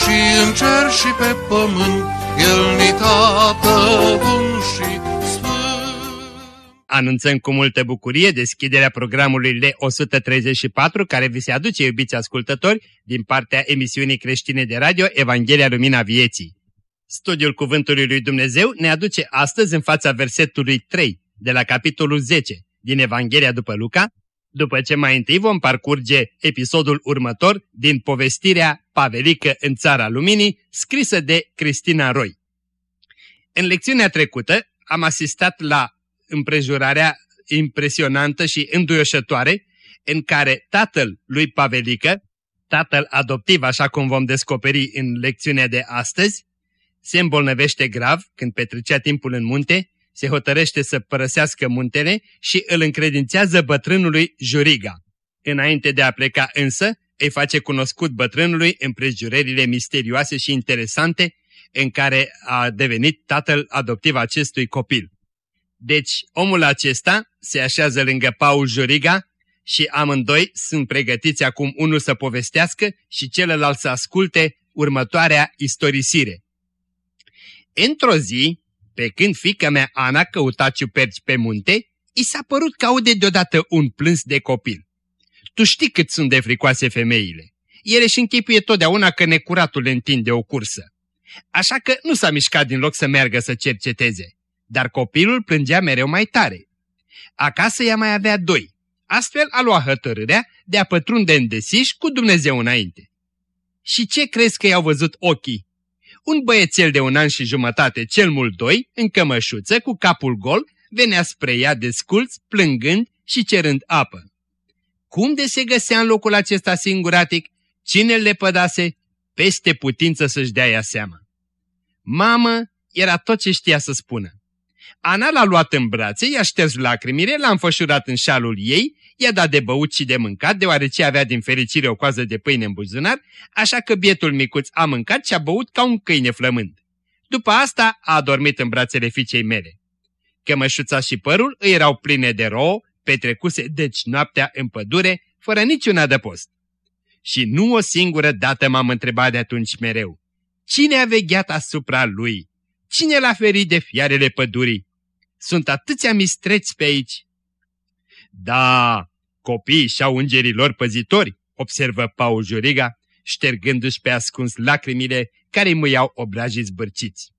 și în cer și pe pământ, El ni tată bun și Anunțăm cu multă bucurie deschiderea programului L134 care vi se aduce, iubiți ascultători, din partea emisiunii creștine de radio Evanghelia Lumina Vieții. Studiul Cuvântului lui Dumnezeu ne aduce astăzi în fața versetului 3 de la capitolul 10 din Evanghelia după Luca, după ce mai întâi vom parcurge episodul următor din povestirea Pavelică în Țara Luminii, scrisă de Cristina Roy. În lecțiunea trecută am asistat la împrejurarea impresionantă și înduioșătoare în care tatăl lui Pavelică, tatăl adoptiv așa cum vom descoperi în lecțiunea de astăzi, se îmbolnăvește grav când petrecea timpul în munte, se hotărăște să părăsească muntele și îl încredințează bătrânului Juriga. Înainte de a pleca însă, îi face cunoscut bătrânului împrejurările misterioase și interesante în care a devenit tatăl adoptiv acestui copil. Deci omul acesta se așează lângă Paul Juriga și amândoi sunt pregătiți acum unul să povestească și celălalt să asculte următoarea istorisire. Într-o zi, pe când fica mea Ana căuta ciuperci pe munte, i s-a părut că aude deodată un plâns de copil. Tu știi cât sunt de fricoase femeile. Ele și închipuie totdeauna că necuratul le întinde o cursă. Așa că nu s-a mișcat din loc să meargă să cerceteze dar copilul plângea mereu mai tare. Acasă ea mai avea doi, astfel a luat hătărârea de a pătrunde în desiș cu Dumnezeu înainte. Și ce crezi că i-au văzut ochii? Un băiețel de un an și jumătate, cel mult doi, în cămășuță, cu capul gol, venea spre ea desculț, plângând și cerând apă. Cum de se găsea în locul acesta singuratic? Cine le pădase? Peste putință să-și dea ea seama. Mamă era tot ce știa să spună. Ana l-a luat în brațe, i-a șters lacrimile, l-a înfășurat în șalul ei, i-a dat de băut și de mâncat, deoarece avea din fericire o coază de pâine în buzunar, așa că bietul micuț a mâncat și a băut ca un câine flămând. După asta a adormit în brațele fiicei mele. Cămășuța și părul îi erau pline de rouă, petrecuse deci noaptea în pădure, fără niciun adăpost. Și nu o singură dată m-am întrebat de atunci mereu. Cine a vegheat asupra lui? Cine l-a ferit de fiarele pădurii? Sunt atâția mistreți pe aici. Da, copiii și-au îngerilor păzitori, observă Paul Juriga, ștergându-și pe ascuns lacrimile care îi mâiau obrajii zbârciți.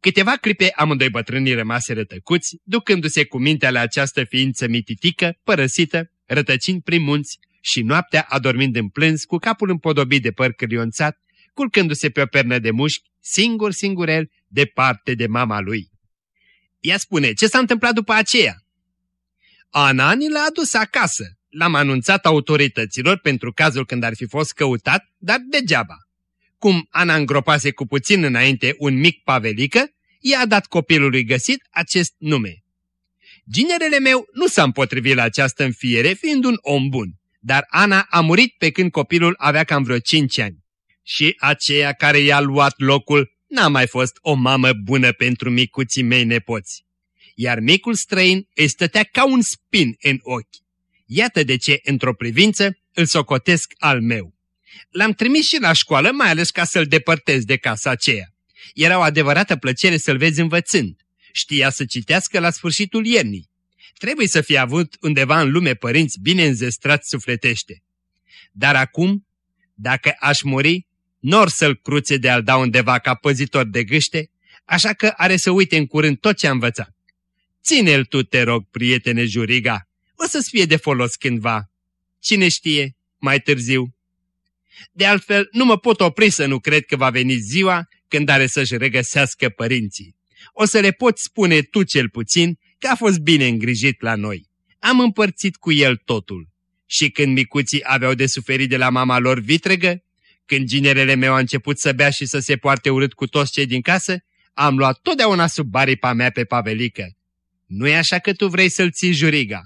Câteva clipe amândoi bătrânii rămase rătăcuți, ducându-se cu mintea la această ființă mititică, părăsită, rătăcind prin munți și noaptea adormind în plâns, cu capul împodobit de păr cârionțat, culcându-se pe o pernă de mușchi, singur singurel, departe de mama lui. Ea spune, ce s-a întâmplat după aceea? Ana ni l-a adus acasă. L-am anunțat autorităților pentru cazul când ar fi fost căutat, dar degeaba. Cum Ana îngropase cu puțin înainte un mic pavelică, i-a dat copilului găsit acest nume. Ginerele meu nu s-a împotrivit la această înfiere, fiind un om bun, dar Ana a murit pe când copilul avea cam vreo cinci ani. Și aceea care i-a luat locul n-a mai fost o mamă bună pentru micuții mei nepoți. Iar micul străin îi stătea ca un spin în ochi. Iată de ce, într-o privință, îl socotesc al meu. L-am trimis și la școală, mai ales ca să-l depărtez de casa aceea. Era o adevărată plăcere să-l vezi învățând. Știa să citească la sfârșitul iernii. Trebuie să fie avut undeva în lume părinți bine înzestrați sufletește. Dar acum, dacă aș muri, nor să-l cruțe de a-l da undeva ca păzitor de gâște, așa că are să uite în curând tot ce a învățat. Ține-l tu, te rog, prietene Juriga, o să-ți fie de folos cândva. Cine știe, mai târziu. De altfel, nu mă pot opri să nu cred că va veni ziua când are să-și regăsească părinții. O să le poți spune tu cel puțin că a fost bine îngrijit la noi. Am împărțit cu el totul. Și când micuții aveau de suferit de la mama lor vitregă, Când ginerele meu a început să bea și să se poarte urât cu toți cei din casă, am luat totdeauna sub baripa mea pe Pavelică. nu e așa că tu vrei să-l ții juriga?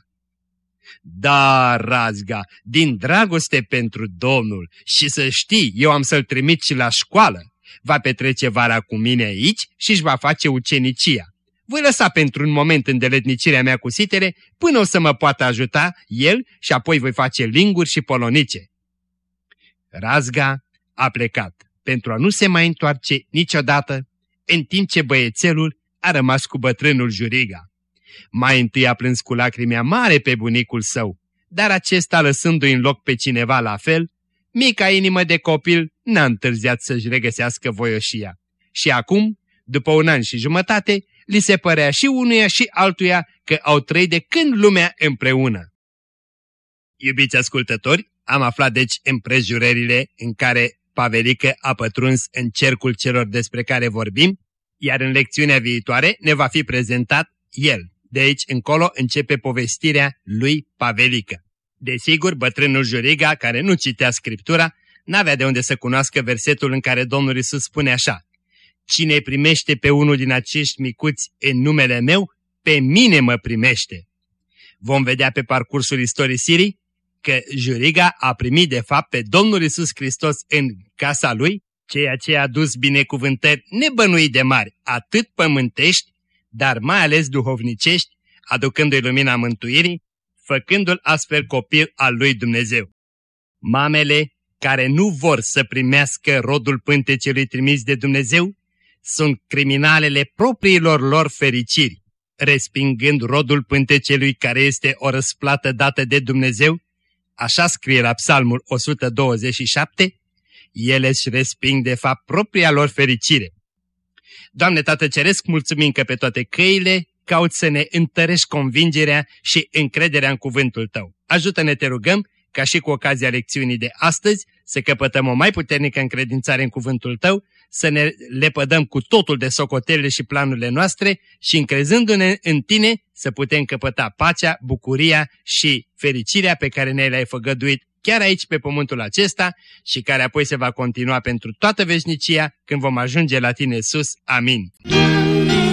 Da, Razga, din dragoste pentru Domnul și să știi, eu am să-l trimit și la școală. Va petrece vara cu mine aici și își va face ucenicia. Voi lăsa pentru un moment îndeletnicirea mea cu sitere până o să mă poată ajuta el și apoi voi face linguri și polonice. Razga a plecat pentru a nu se mai întoarce niciodată, în timp ce băiețelul a rămas cu bătrânul Juriga. Mai întâi a plâns cu lacrimea mare pe bunicul său, dar acesta lăsându-i în loc pe cineva la fel, mica inimă de copil n-a întârziat să-și regăsească voioșia. Și acum, după un an și jumătate, li se părea și unuia și altuia că au trăit de când lumea împreună. Iubiți ascultători, am aflat deci împrejurările în care Pavelică a pătruns în cercul celor despre care vorbim, iar în lecțiunea viitoare ne va fi prezentat el. De aici încolo începe povestirea lui Pavelică. Desigur, bătrânul Juriga, care nu citea Scriptura, n-avea de unde să cunoască versetul în care Domnul Isus spune așa Cine primește pe unul din acești micuți în numele meu, pe mine mă primește. Vom vedea pe parcursul istorisirii că Juriga a primit de fapt pe Domnul Isus Hristos în casa lui, ceea ce a dus binecuvântări nebănuit de mari, atât pământești, dar mai ales duhovnicești, aducându-i lumina mântuirii, făcându-l astfel copil al lui Dumnezeu. Mamele care nu vor să primească rodul pântecelui trimis de Dumnezeu, sunt criminalele propriilor lor fericiri, respingând rodul pântecelui care este o răsplată dată de Dumnezeu, așa scrie la Psalmul 127, ele își resping de fapt propria lor fericire. Doamne Tată Ceresc, mulțumim că pe toate căile caut să ne întărești convingerea și încrederea în cuvântul Tău. Ajută-ne, te rugăm, ca și cu ocazia lecțiunii de astăzi, să căpătăm o mai puternică încredințare în cuvântul Tău, să ne lepădăm cu totul de socotelele și planurile noastre și încrezându-ne în Tine să putem căpăta pacea, bucuria și fericirea pe care ne le-ai făgăduit chiar aici pe pământul acesta și care apoi se va continua pentru toată veșnicia când vom ajunge la Tine sus. Amin. Iubiți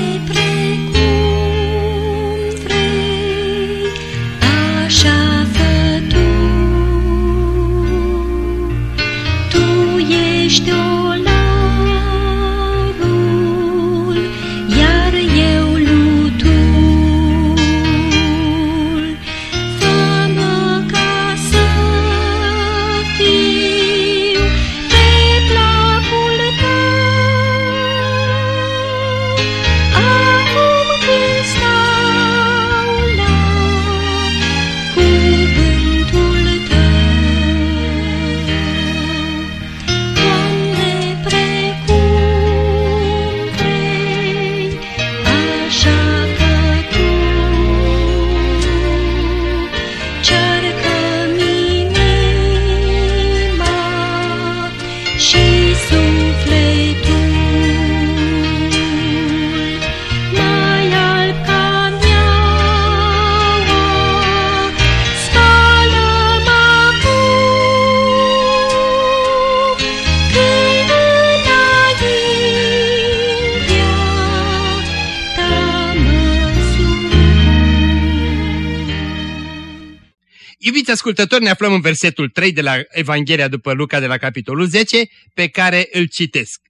ascultători, ne aflăm în versetul 3 de la Evanghelia după Luca de la capitolul 10, pe care îl citesc.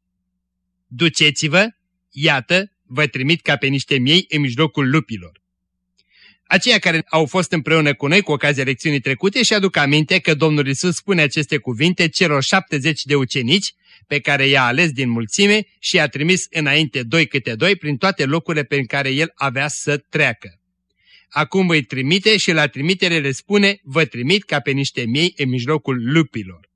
Duceți-vă, iată, vă trimit ca pe niște miei în mijlocul lupilor. Aceia care au fost împreună cu noi cu ocazia lecțiunii trecute și aduc aminte că Domnul Isus spune aceste cuvinte celor 70 de ucenici pe care i-a ales din mulțime și i-a trimis înainte doi câte doi prin toate locurile prin care el avea să treacă. Acum îi trimite și la trimitere le spune, vă trimit ca pe niște miei în mijlocul lupilor.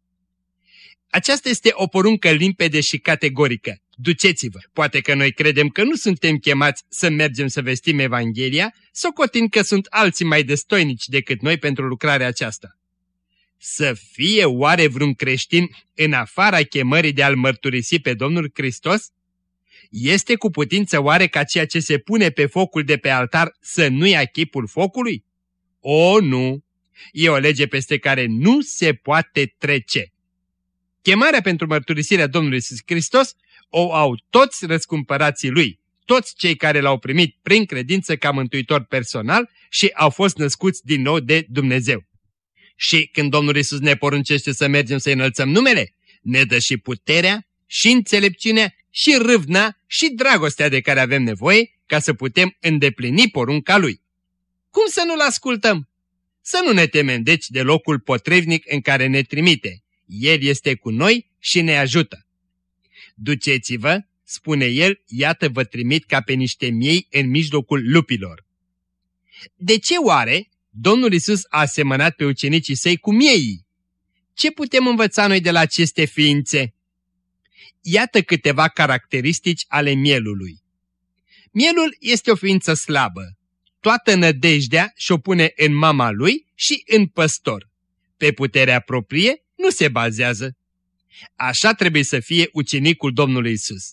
Aceasta este o poruncă limpede și categorică. Duceți-vă! Poate că noi credem că nu suntem chemați să mergem să vestim Evanghelia, socotind că sunt alții mai destoinici decât noi pentru lucrarea aceasta. Să fie oare vreun creștin în afara chemării de a-L mărturisi pe Domnul Hristos? Este cu putință oare ca ceea ce se pune pe focul de pe altar să nu ia chipul focului? O, nu! E o lege peste care nu se poate trece. Chemarea pentru mărturisirea Domnului Iisus Hristos o au toți răscumpărații Lui, toți cei care l-au primit prin credință ca mântuitor personal și au fost născuți din nou de Dumnezeu. Și când Domnul Iisus ne poruncește să mergem să înălțăm numele, ne dă și puterea, și înțelepciunea, și râvna, și dragostea de care avem nevoie ca să putem îndeplini porunca Lui. Cum să nu-L ascultăm? Să nu ne temem deci de locul potrivnic în care ne trimite. El este cu noi și ne ajută. Duceți-vă, spune el, iată vă trimit ca pe niște miei în mijlocul lupilor. De ce oare Domnul Isus a asemănat pe ucenicii săi cu miei? Ce putem învăța noi de la aceste ființe? Iată câteva caracteristici ale mielului. Mielul este o ființă slabă. Toată nădejdea și-o pune în mama lui și în păstor. Pe puterea proprie nu se bazează. Așa trebuie să fie ucenicul Domnului Isus.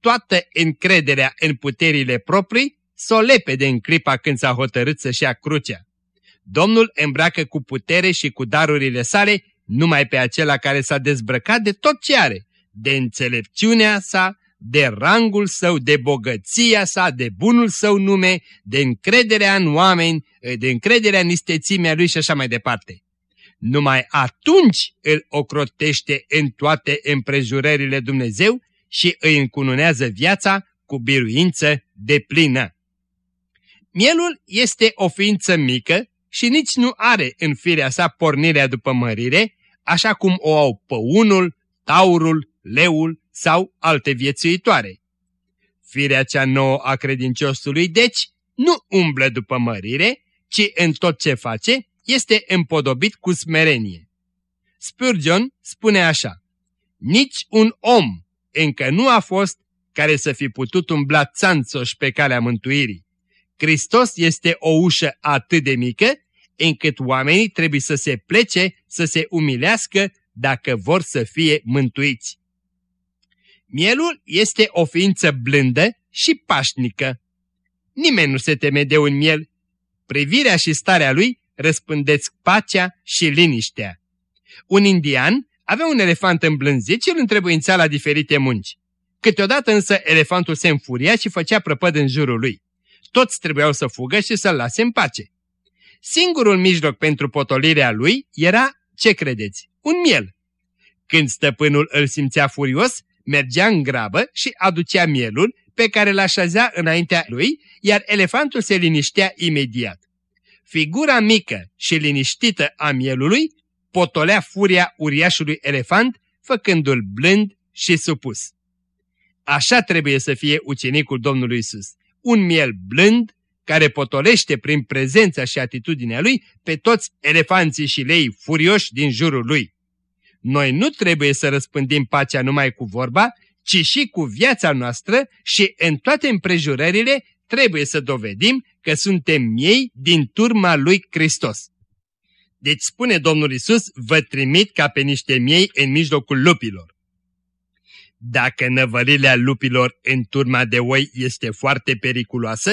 Toată încrederea în puterile proprii să o lepede în clipa când s-a hotărât să-și ia crucea. Domnul îmbracă cu putere și cu darurile sale numai pe acela care s-a dezbrăcat de tot ce are, de înțelepciunea sa, de rangul său, de bogăția sa, de bunul său nume, de încrederea în oameni, de încrederea în istețimea lui și așa mai departe. Numai atunci îl ocrotește în toate împrejurările Dumnezeu și îi încununează viața cu biruință de plină. Mielul este o ființă mică și nici nu are în firea sa pornirea după mărire, așa cum o au păunul, taurul, leul sau alte viețuitoare. Firea cea nouă a credinciosului, deci, nu umblă după mărire, ci în tot ce face este împodobit cu smerenie. Spurgeon spune așa, Nici un om încă nu a fost care să fi putut umbla țanțoși pe calea mântuirii. Hristos este o ușă atât de mică încât oamenii trebuie să se plece, să se umilească dacă vor să fie mântuiți. Mielul este o ființă blândă și pașnică. Nimeni nu se teme de un miel. Privirea și starea lui răspândesc pacea și liniștea. Un indian avea un elefant îmblânzit și îl întrebuința la diferite munci. Câteodată însă elefantul se înfuria și făcea prăpăd în jurul lui. Toți trebuiau să fugă și să-l lase în pace. Singurul mijloc pentru potolirea lui era, ce credeți, un miel. Când stăpânul îl simțea furios, mergea în grabă și aducea mielul pe care l așezea înaintea lui, iar elefantul se liniștea imediat. Figura mică și liniștită a mielului potolea furia uriașului elefant, făcându-l blând și supus. Așa trebuie să fie ucenicul Domnului Isus, un miel blând care potolește prin prezența și atitudinea lui pe toți elefanții și lei furioși din jurul lui. Noi nu trebuie să răspândim pacea numai cu vorba, ci și cu viața noastră și în toate împrejurările trebuie să dovedim că suntem miei din turma lui Hristos. Deci spune Domnul Isus, vă trimit ca pe niște miei în mijlocul lupilor. Dacă năvălirea lupilor în turma de oi este foarte periculoasă,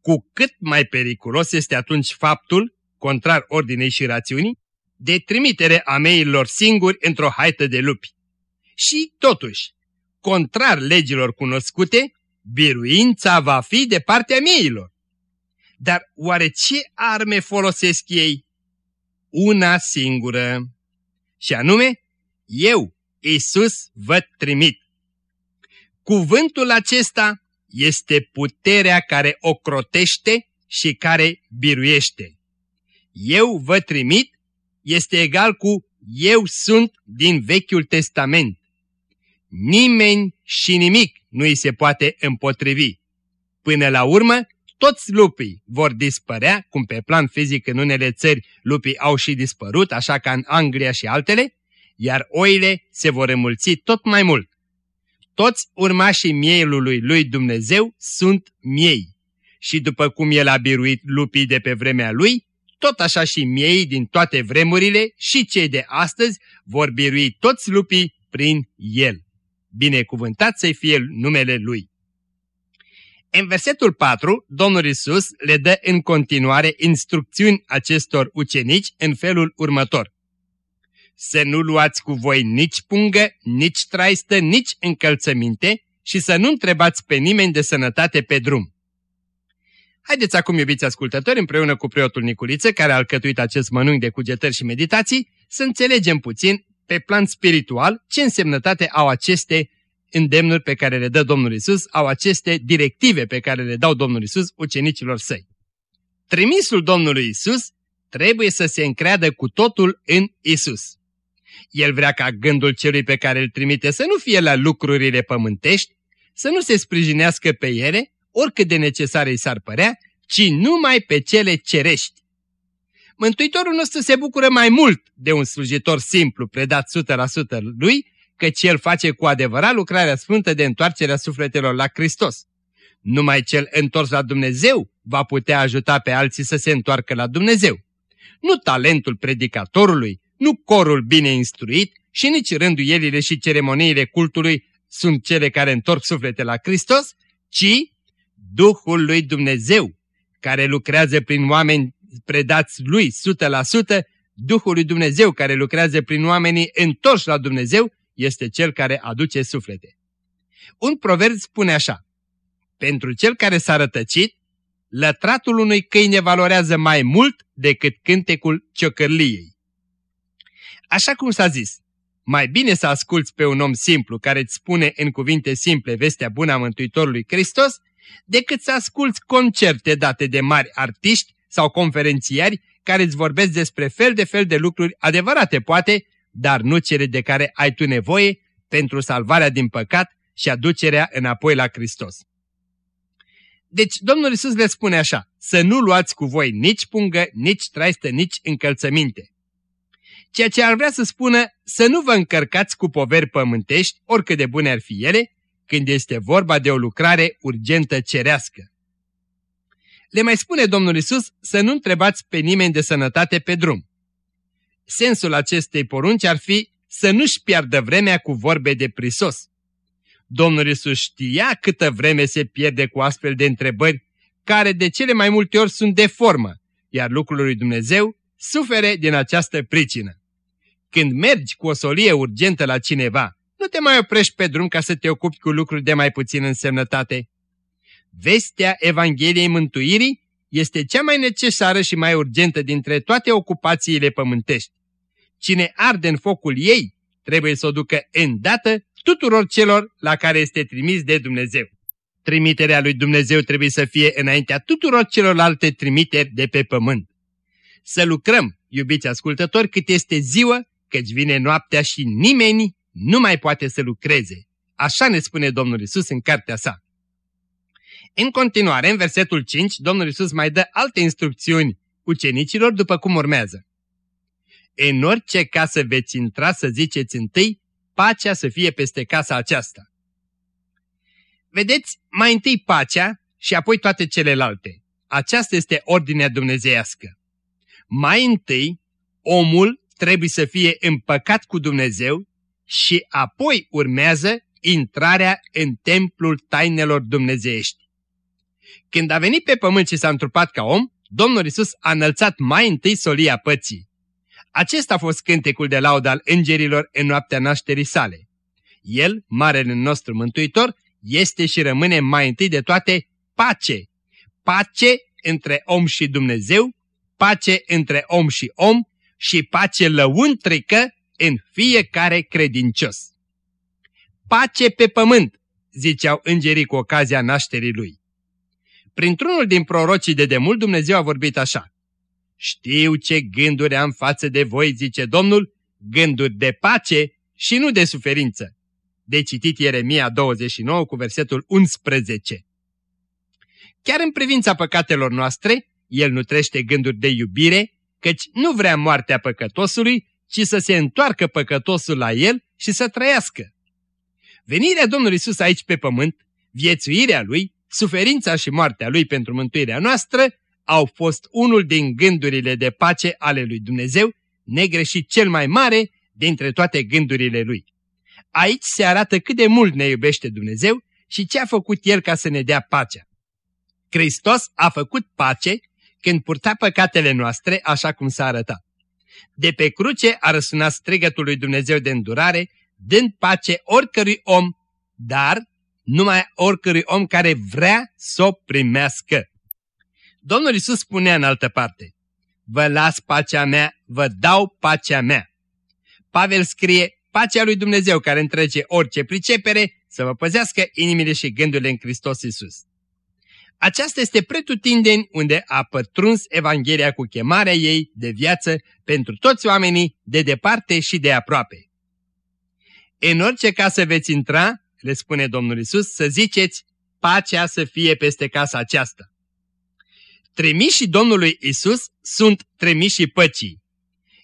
cu cât mai periculos este atunci faptul, contrar ordinei și rațiunii, de trimitere a meilor singuri într-o haită de lupi. Și, totuși, contrar legilor cunoscute, biruința va fi de partea mieilor. Dar oare ce arme folosesc ei? Una singură. Și anume, eu, Isus, vă trimit. Cuvântul acesta este puterea care ocrotește și care biruiește. Eu vă trimit este egal cu eu sunt din Vechiul Testament. Nimeni și nimic nu îi se poate împotrivi. Până la urmă, toți lupii vor dispărea, cum pe plan fizic în unele țări lupii au și dispărut, așa ca în Anglia și altele, iar oile se vor înmulți tot mai mult. Toți urmașii mielului lui Dumnezeu sunt miei. Și după cum el a biruit lupii de pe vremea lui, tot așa și miei din toate vremurile și cei de astăzi vor birui toți lupii prin el. Binecuvântat să fie numele lui. În versetul 4, Domnul Isus le dă în continuare instrucțiuni acestor ucenici în felul următor. să nu luați cu voi nici pungă, nici traistă, nici încălțăminte și să nu întrebați pe nimeni de sănătate pe drum. Haideți acum, iubiți ascultători, împreună cu preotul Niculiță, care a alcătuit acest mănânc de cugetări și meditații, să înțelegem puțin, pe plan spiritual, ce însemnătate au aceste îndemnuri pe care le dă Domnul Isus, au aceste directive pe care le dau Domnul Isus ucenicilor săi. Trimisul Domnului Isus trebuie să se încreadă cu totul în Isus. El vrea ca gândul celui pe care îl trimite să nu fie la lucrurile pământești, să nu se sprijinească pe ele, oricât de necesare îi s-ar părea, ci numai pe cele cerești. Mântuitorul nostru se bucură mai mult de un slujitor simplu, predat 100% lui, căci el face cu adevărat lucrarea sfântă de întoarcerea sufletelor la Hristos. Numai cel întors la Dumnezeu va putea ajuta pe alții să se întoarcă la Dumnezeu. Nu talentul predicatorului, nu corul bine instruit și nici rânduielile și ceremoniile cultului sunt cele care întorc suflete la Hristos, ci Duhul lui Dumnezeu, care lucrează prin oameni predați lui 100%, Duhul lui Dumnezeu care lucrează prin oamenii întorși la Dumnezeu, este cel care aduce suflete. Un proverb spune așa, pentru cel care s-a rătăcit, lătratul unui câine valorează mai mult decât cântecul ciocărliei. Așa cum s-a zis, mai bine să asculți pe un om simplu care îți spune în cuvinte simple vestea bună a Mântuitorului Hristos, decât să asculți concerte date de mari artiști sau conferențiari care îți vorbesc despre fel de fel de lucruri adevărate, poate, dar nu cele de care ai tu nevoie pentru salvarea din păcat și aducerea înapoi la Hristos. Deci Domnul Isus le spune așa, să nu luați cu voi nici pungă, nici traistă, nici încălțăminte. Ceea ce ar vrea să spună să nu vă încărcați cu poveri pământești, oricât de bune ar fi ele, când este vorba de o lucrare urgentă cerească. Le mai spune Domnul Isus să nu întrebați pe nimeni de sănătate pe drum. Sensul acestei porunci ar fi să nu-și piardă vremea cu vorbe de prisos. Domnul Isus știa câtă vreme se pierde cu astfel de întrebări, care de cele mai multe ori sunt de formă, iar lucrul lui Dumnezeu sufere din această pricină. Când mergi cu o solie urgentă la cineva, nu te mai oprești pe drum ca să te ocupi cu lucruri de mai puțin însemnătate. Vestea Evangheliei Mântuirii este cea mai necesară și mai urgentă dintre toate ocupațiile pământești. Cine arde în focul ei, trebuie să o ducă îndată tuturor celor la care este trimis de Dumnezeu. Trimiterea lui Dumnezeu trebuie să fie înaintea tuturor celorlalte trimiteri de pe pământ. Să lucrăm, iubiți ascultători, cât este ziua, căci vine noaptea și nimeni nu mai poate să lucreze. Așa ne spune Domnul Isus în cartea sa. În continuare, în versetul 5, Domnul Isus mai dă alte instrucțiuni ucenicilor după cum urmează. În orice casă veți intra să ziceți întâi, pacea să fie peste casa aceasta. Vedeți, mai întâi pacea și apoi toate celelalte. Aceasta este ordinea dumnezeiască. Mai întâi, omul trebuie să fie împăcat cu Dumnezeu și apoi urmează intrarea în templul tainelor dumnezeiești. Când a venit pe pământ și s-a întrupat ca om, Domnul Isus a înălțat mai întâi solia pății. Acesta a fost cântecul de laudă al îngerilor în noaptea nașterii sale. El, marele nostru mântuitor, este și rămâne mai întâi de toate pace. Pace între om și Dumnezeu, pace între om și om și pace lăuntrică în fiecare credincios. Pace pe pământ, ziceau îngerii cu ocazia nașterii lui. Printr-unul din prorocii de demult Dumnezeu a vorbit așa. Știu ce gânduri am față de voi, zice Domnul, gânduri de pace și nu de suferință. De citit Ieremia 29 cu versetul 11. Chiar în privința păcatelor noastre, El nutrește gânduri de iubire, căci nu vrea moartea păcătosului, ci să se întoarcă păcătosul la El și să trăiască. Venirea Domnului Isus aici pe pământ, viețuirea Lui, suferința și moartea Lui pentru mântuirea noastră, au fost unul din gândurile de pace ale lui Dumnezeu, negreșit cel mai mare dintre toate gândurile Lui. Aici se arată cât de mult ne iubește Dumnezeu și ce a făcut El ca să ne dea pacea. Hristos a făcut pace când purta păcatele noastre așa cum s-a arătat. De pe cruce a răsunat strigătul lui Dumnezeu de îndurare, dând pace oricărui om, dar numai oricărui om care vrea să o primească. Domnul Isus spunea în altă parte, Vă las pacea mea, vă dau pacea mea. Pavel scrie, pacea lui Dumnezeu care întrece orice pricepere, să vă păzească inimile și gândurile în Hristos Isus. Aceasta este pretutindeni unde a pătruns Evanghelia cu chemarea ei de viață pentru toți oamenii de departe și de aproape. În orice casă veți intra, le spune Domnul Isus, să ziceți, pacea să fie peste casa aceasta. Trimișii Domnului Isus sunt trimișii păcii.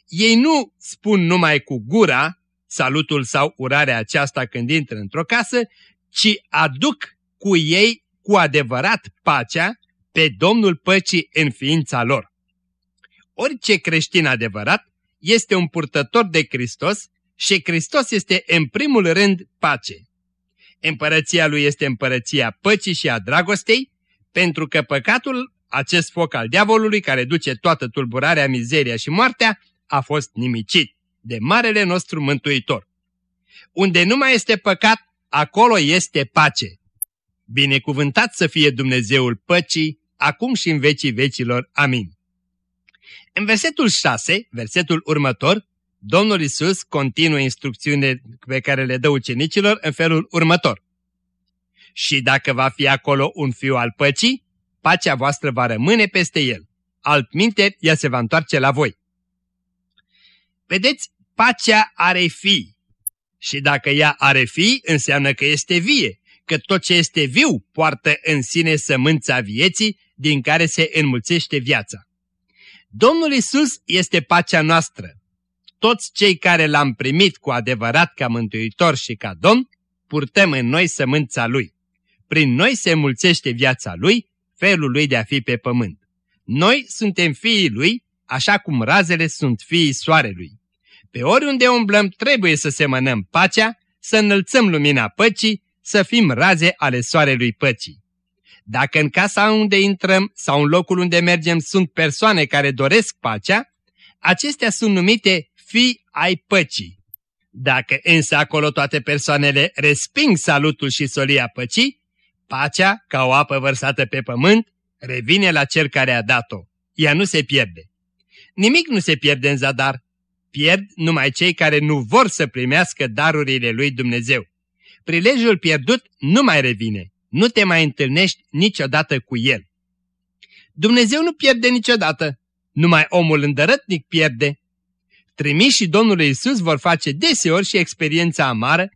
Ei nu spun numai cu gura salutul sau urarea aceasta când intră într-o casă, ci aduc cu ei cu adevărat pacea pe Domnul păcii în ființa lor. Orice creștin adevărat este un purtător de Hristos și Hristos este în primul rând pace. Împărăția lui este împărăția păcii și a dragostei, pentru că păcatul, acest foc al diavolului care duce toată tulburarea, mizeria și moartea, a fost nimicit de Marele nostru Mântuitor. Unde nu mai este păcat, acolo este pace. Binecuvântat să fie Dumnezeul păcii, acum și în vecii vecilor. Amin. În versetul 6, versetul următor, Domnul Isus continuă instrucțiunile pe care le dă ucenicilor în felul următor. Și dacă va fi acolo un fiu al păcii, pacea voastră va rămâne peste el. Altminte, ea se va întoarce la voi. Vedeți, pacea are fi. Și dacă ea are fi, înseamnă că este vie, că tot ce este viu poartă în sine sămânța vieții din care se înmulțește viața. Domnul Isus este pacea noastră. Toți cei care l-am primit cu adevărat ca mântuitor și ca domn, purtăm în noi sămânța Lui. Prin noi se înmulțește viața Lui, felul Lui de a fi pe pământ. Noi suntem fiii Lui, așa cum razele sunt fiii soarelui. Pe oriunde umblăm trebuie să semănăm pacea, să înălțăm lumina păcii, să fim raze ale soarelui păcii. Dacă în casa unde intrăm sau în locul unde mergem sunt persoane care doresc pacea, acestea sunt numite fi ai păcii. Dacă însă acolo toate persoanele resping salutul și solia păcii, pacea, ca o apă vărsată pe pământ, revine la cel care a dat-o. Ea nu se pierde. Nimic nu se pierde în zadar, pierd numai cei care nu vor să primească darurile lui Dumnezeu. Prilejul pierdut nu mai revine, nu te mai întâlnești niciodată cu el. Dumnezeu nu pierde niciodată, numai omul îndărătnic pierde. Trimișii Domnului Isus vor face deseori și experiența amară,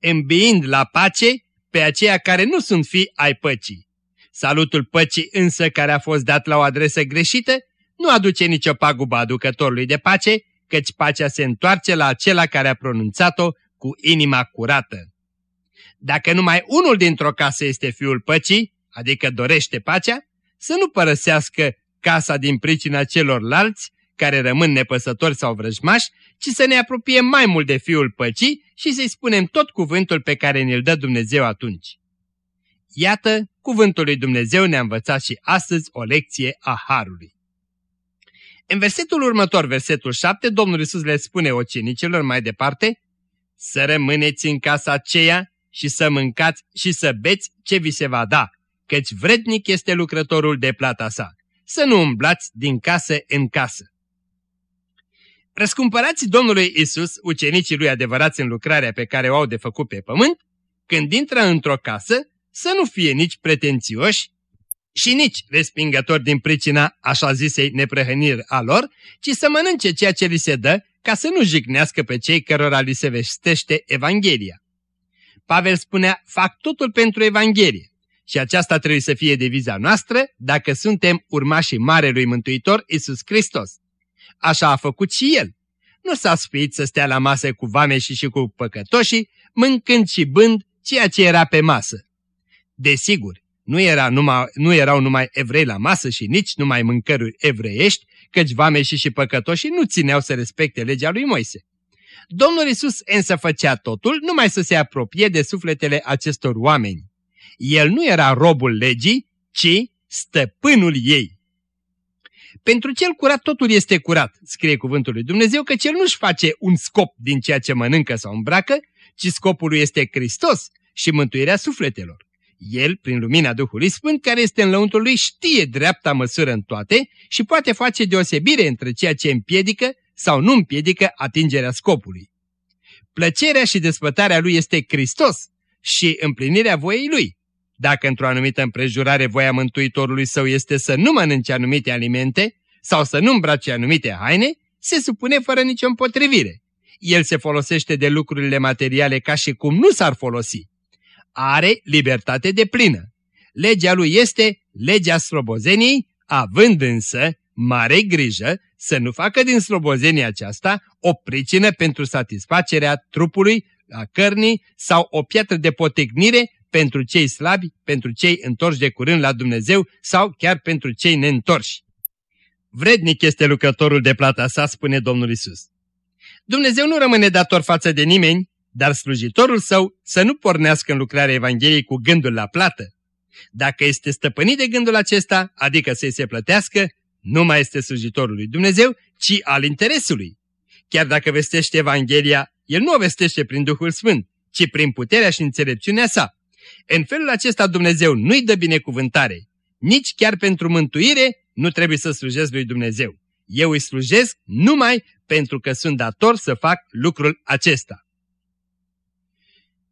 îmbiind la pace pe aceia care nu sunt fi ai păcii. Salutul păcii însă care a fost dat la o adresă greșită nu aduce nicio pagubă aducătorului de pace, căci pacea se întoarce la acela care a pronunțat-o cu inima curată. Dacă numai unul dintr-o casă este fiul păcii, adică dorește pacea, să nu părăsească casa din pricina celorlalți care rămân nepăsători sau vrăjmași, ci să ne apropiem mai mult de fiul păcii și să-i spunem tot cuvântul pe care ne-l dă Dumnezeu atunci. Iată, cuvântul lui Dumnezeu ne-a învățat și astăzi o lecție a Harului. În versetul următor, versetul 7, Domnul Iisus le spune ocenicilor mai departe, să rămâneți în casa aceea și să mâncați și să beți ce vi se va da, căci vrednic este lucrătorul de plata sa. Să nu umblați din casă în casă. Răscumpărați Domnului Isus, ucenicii lui adevărați în lucrarea pe care o au de făcut pe pământ, când intră într-o casă, să nu fie nici pretențioși, și nici respingători din pricina așa zisei neprehăniri a lor, ci să mănânce ceea ce li se dă ca să nu jignească pe cei cărora li se vestește Evanghelia. Pavel spunea, fac totul pentru Evanghelie și aceasta trebuie să fie deviza noastră dacă suntem urmașii Marelui Mântuitor Isus Hristos. Așa a făcut și El. Nu s-a spuit să stea la masă cu vameșii și cu păcătoșii, mâncând și bând ceea ce era pe masă. Desigur, nu, era numai, nu erau numai evrei la masă și nici numai mâncăruri evreiești, căci vameșii și păcătoșii nu țineau să respecte legea lui Moise. Domnul Isus însă făcea totul numai să se apropie de sufletele acestor oameni. El nu era robul legii, ci stăpânul ei. Pentru cel curat totul este curat, scrie cuvântul lui Dumnezeu, că cel nu-și face un scop din ceea ce mănâncă sau îmbracă, ci scopul lui este Hristos și mântuirea sufletelor. El, prin lumina Duhului Sfânt, care este în lăuntul lui, știe dreapta măsură în toate și poate face deosebire între ceea ce împiedică sau nu împiedică atingerea scopului. Plăcerea și despătarea lui este Hristos și împlinirea voiei lui. Dacă într-o anumită împrejurare voia Mântuitorului său este să nu mănânce anumite alimente sau să nu îmbrace anumite haine, se supune fără nicio împotrivire. El se folosește de lucrurile materiale ca și cum nu s-ar folosi. Are libertate de plină. Legea lui este legea slobozeniei, având însă mare grijă să nu facă din slobozenia aceasta o pricină pentru satisfacerea trupului, a cărnii sau o piatră de potignire pentru cei slabi, pentru cei întorși de curând la Dumnezeu sau chiar pentru cei neîntorși. Vrednic este lucrătorul de plata sa, spune Domnul Isus. Dumnezeu nu rămâne dator față de nimeni, dar slujitorul său să nu pornească în lucrarea Evangheliei cu gândul la plată. Dacă este stăpânit de gândul acesta, adică să-i se plătească, nu mai este slujitorul lui Dumnezeu, ci al interesului. Chiar dacă vestește Evanghelia, el nu o vestește prin Duhul Sfânt, ci prin puterea și înțelepciunea sa. În felul acesta Dumnezeu nu-i dă binecuvântare. Nici chiar pentru mântuire nu trebuie să slujesc lui Dumnezeu. Eu îi slujesc numai pentru că sunt dator să fac lucrul acesta.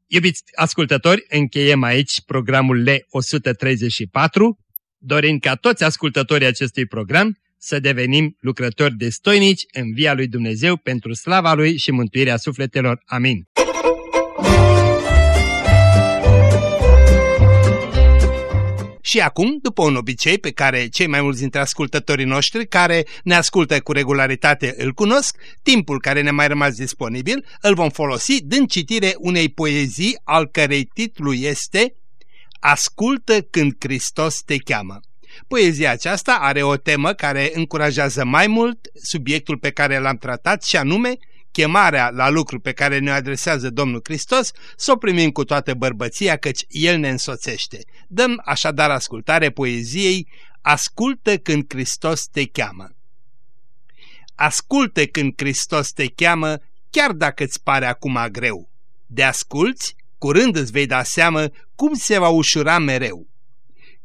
Iubiți ascultători, încheiem aici programul L134, dorind ca toți ascultătorii acestui program să devenim lucrători destoinici în via lui Dumnezeu pentru slava Lui și mântuirea sufletelor. Amin. Și acum, după un obicei pe care cei mai mulți dintre ascultătorii noștri care ne ascultă cu regularitate îl cunosc, timpul care ne mai rămas disponibil îl vom folosi dând citire unei poezii al cărei titlu este Ascultă când Hristos te cheamă. Poezia aceasta are o temă care încurajează mai mult subiectul pe care l-am tratat și anume chemarea la lucru pe care ne adresează Domnul Hristos, să o primim cu toată bărbăția, căci El ne însoțește. Dăm așadar ascultare poeziei Ascultă când Hristos te cheamă. Ascultă când Hristos te cheamă, chiar dacă îți pare acum greu. De asculți, curând îți vei da seamă cum se va ușura mereu.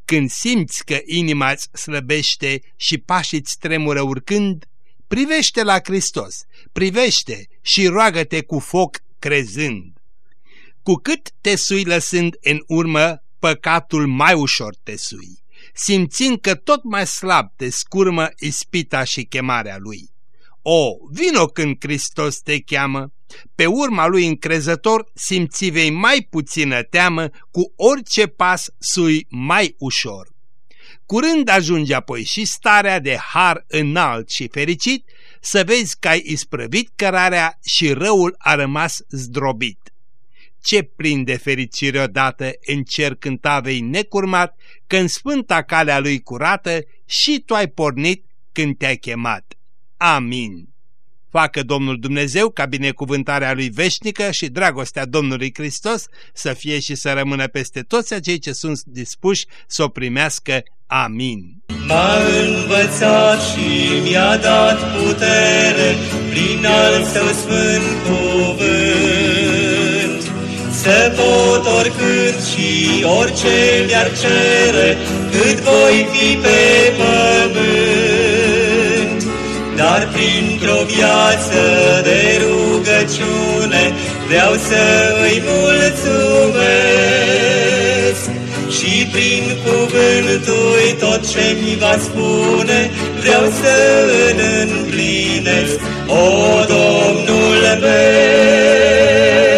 Când simți că inima îți slăbește și pașii îți tremură urcând, Privește la Hristos, privește și roagă-te cu foc crezând. Cu cât te sui lăsând în urmă, păcatul mai ușor te sui, simțind că tot mai slab te scurmă ispita și chemarea lui. O, vino când Hristos te cheamă, pe urma lui încrezător simți vei mai puțină teamă, cu orice pas sui mai ușor. Curând ajunge apoi și starea de har înalt și fericit, să vezi că ai isprăvit cărarea și răul a rămas zdrobit. Ce prinde fericire odată în cer cântavei necurmat, când sfânta calea lui curată și tu ai pornit când te-ai chemat. Amin. Facă Domnul Dumnezeu ca binecuvântarea Lui veșnică și dragostea Domnului Hristos să fie și să rămână peste toți acei ce sunt dispuși să o primească. Amin. M-a învățat și mi-a dat putere prin al său sfânt cuvânt. Să pot oricând și orice mi-ar cere, cât voi fi pe pământ. Dar printr-o viață de rugăciune vreau să îi mulțumesc. Și prin cuvântul tot ce mi va spune, vreau să îl împlinesc, o Domnul meu,